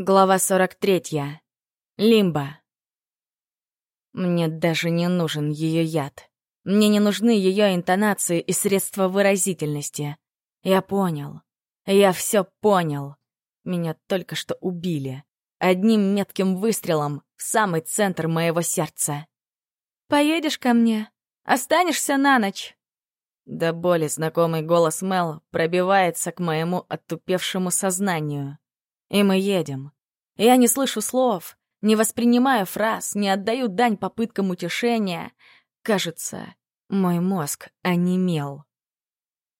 Глава 43. Лимба. Мне даже не нужен ее яд. Мне не нужны ее интонации и средства выразительности. Я понял. Я все понял. Меня только что убили. Одним метким выстрелом в самый центр моего сердца. «Поедешь ко мне? Останешься на ночь?» До боли знакомый голос Мел пробивается к моему оттупевшему сознанию. И мы едем. Я не слышу слов, не воспринимаю фраз, не отдаю дань попыткам утешения. Кажется, мой мозг онемел.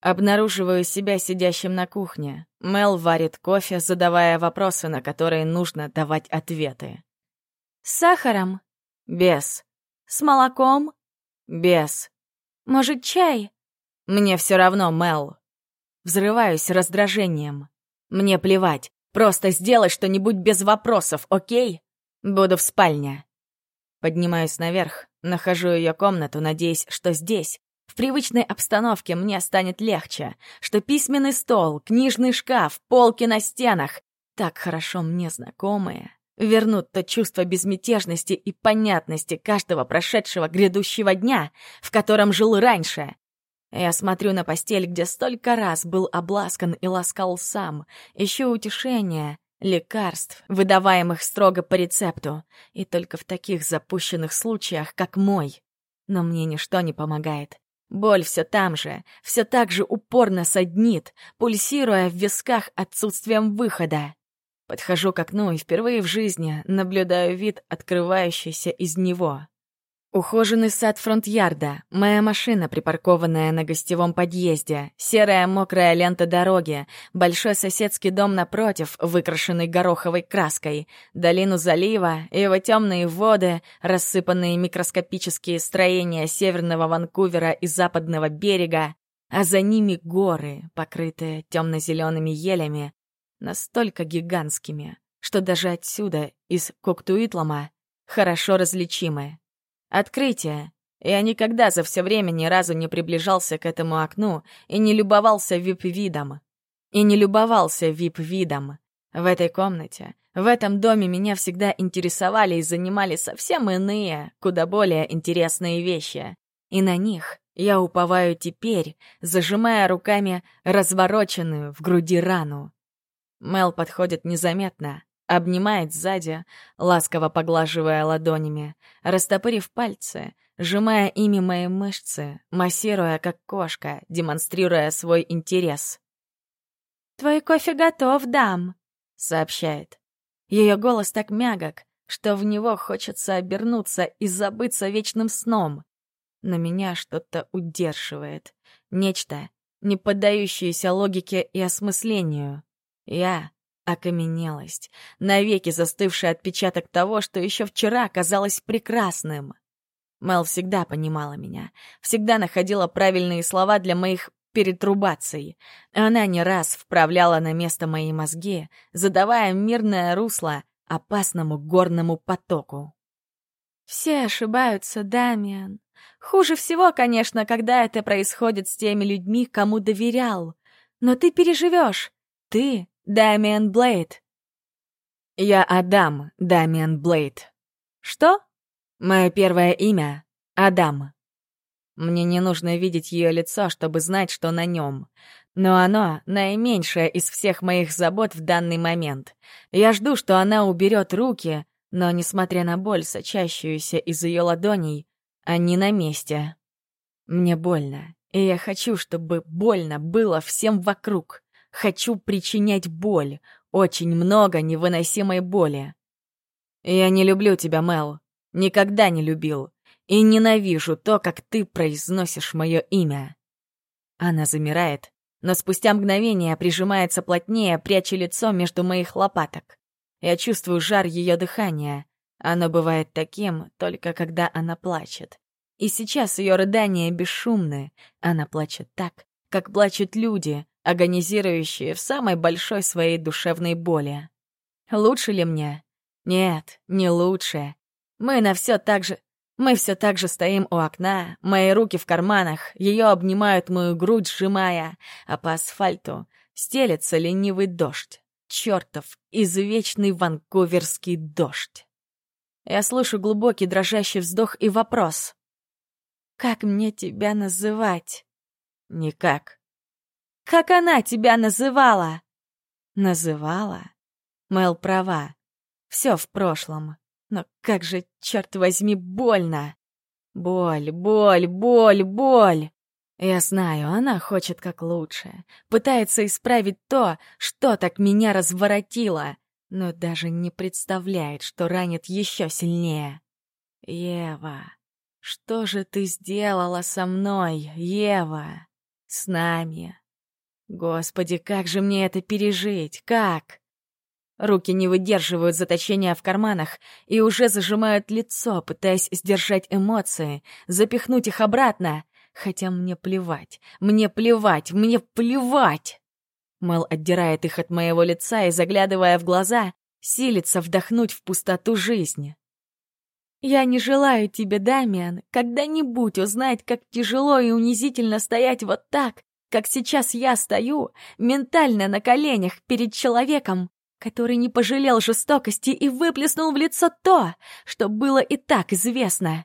Обнаруживаю себя сидящим на кухне. Мел варит кофе, задавая вопросы, на которые нужно давать ответы. «С сахаром?» «Без». «С молоком?» «Без». «Может, чай?» «Мне все равно, Мел». Взрываюсь раздражением. Мне плевать. Просто сделай что-нибудь без вопросов, окей? Буду в спальне. Поднимаюсь наверх, нахожу ее комнату, надеясь, что здесь, в привычной обстановке, мне станет легче, что письменный стол, книжный шкаф, полки на стенах, так хорошо мне знакомые, вернут то чувство безмятежности и понятности каждого прошедшего грядущего дня, в котором жил раньше, я смотрю на постель, где столько раз был обласкан и ласкал сам, ищу утешения, лекарств, выдаваемых строго по рецепту, и только в таких запущенных случаях, как мой. Но мне ничто не помогает. Боль все там же, все так же упорно саднит, пульсируя в висках отсутствием выхода. Подхожу к окну и впервые в жизни наблюдаю вид, открывающийся из него. Ухоженный сад фронт-ярда, моя машина, припаркованная на гостевом подъезде, серая мокрая лента дороги, большой соседский дом напротив, выкрашенный гороховой краской, долину залива, его темные воды, рассыпанные микроскопические строения северного Ванкувера и западного берега, а за ними горы, покрытые темно-зелеными елями, настолько гигантскими, что даже отсюда, из Коктуитлама, хорошо различимы. Открытие. Я никогда за все время ни разу не приближался к этому окну и не любовался вип-видом. И не любовался вип-видом. В этой комнате, в этом доме меня всегда интересовали и занимали совсем иные, куда более интересные вещи. И на них я уповаю теперь, зажимая руками развороченную в груди рану. Мел подходит незаметно, Обнимает сзади, ласково поглаживая ладонями, растопырив пальцы, сжимая ими мои мышцы, массируя как кошка, демонстрируя свой интерес. «Твой кофе готов, дам», — сообщает. Ее голос так мягок, что в него хочется обернуться и забыться вечным сном. Но меня что-то удерживает. Нечто, не поддающееся логике и осмыслению. Я окаменелость, навеки застывший отпечаток того, что еще вчера казалось прекрасным. Мел всегда понимала меня, всегда находила правильные слова для моих перетрубаций. Она не раз вправляла на место мои мозги, задавая мирное русло опасному горному потоку. «Все ошибаются, Дамиан. Хуже всего, конечно, когда это происходит с теми людьми, кому доверял. Но ты переживешь. Ты Дамиан Блейд. Я Адам Дамиан Блейд. Что? Мое первое имя — Адам. Мне не нужно видеть ее лицо, чтобы знать, что на нем. Но оно наименьшее из всех моих забот в данный момент. Я жду, что она уберет руки, но, несмотря на боль, сочащуюся из ее ладоней, они на месте. Мне больно, и я хочу, чтобы больно было всем вокруг. Хочу причинять боль, очень много невыносимой боли. Я не люблю тебя, Мел. Никогда не любил. И ненавижу то, как ты произносишь мое имя. Она замирает, но спустя мгновение прижимается плотнее, пряча лицо между моих лопаток. Я чувствую жар ее дыхания. Оно бывает таким, только когда она плачет. И сейчас ее рыдания бесшумны. Она плачет так, как плачут люди, агонизирующие в самой большой своей душевной боли. Лучше ли мне? Нет, не лучше. Мы на все так же... Мы все так же стоим у окна, мои руки в карманах, ее обнимают мою грудь, сжимая, а по асфальту стелется ленивый дождь. чертов извечный ванкуверский дождь. Я слышу глубокий дрожащий вздох и вопрос. «Как мне тебя называть?» «Никак». «Как она тебя называла?» «Называла?» Мэл права. Все в прошлом. Но как же, черт возьми, больно! Боль, боль, боль, боль! Я знаю, она хочет как лучше, пытается исправить то, что так меня разворотило, но даже не представляет, что ранит еще сильнее. Ева, что же ты сделала со мной, Ева? С нами? Господи, как же мне это пережить? Как? Руки не выдерживают заточения в карманах и уже зажимают лицо, пытаясь сдержать эмоции, запихнуть их обратно. Хотя мне плевать, мне плевать, мне плевать. Мэл отдирает их от моего лица и, заглядывая в глаза, силится вдохнуть в пустоту жизни. «Я не желаю тебе, Дамиан, когда-нибудь узнать, как тяжело и унизительно стоять вот так, как сейчас я стою, ментально на коленях перед человеком, который не пожалел жестокости и выплеснул в лицо то, что было и так известно.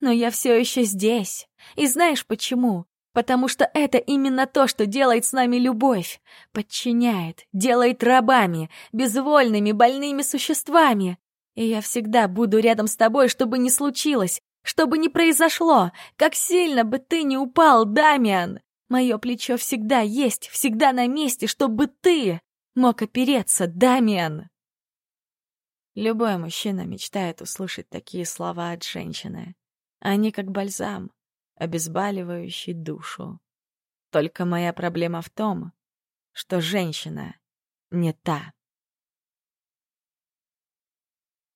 Но я все еще здесь. И знаешь почему? Потому что это именно то, что делает с нами любовь. Подчиняет, делает рабами, безвольными, больными существами. И я всегда буду рядом с тобой, чтобы не случилось, чтобы не произошло, как сильно бы ты не упал, Дамиан. Мое плечо всегда есть, всегда на месте, чтобы ты мог опереться, Дамиан!» Любой мужчина мечтает услышать такие слова от женщины. Они как бальзам, обезболивающий душу. Только моя проблема в том, что женщина не та.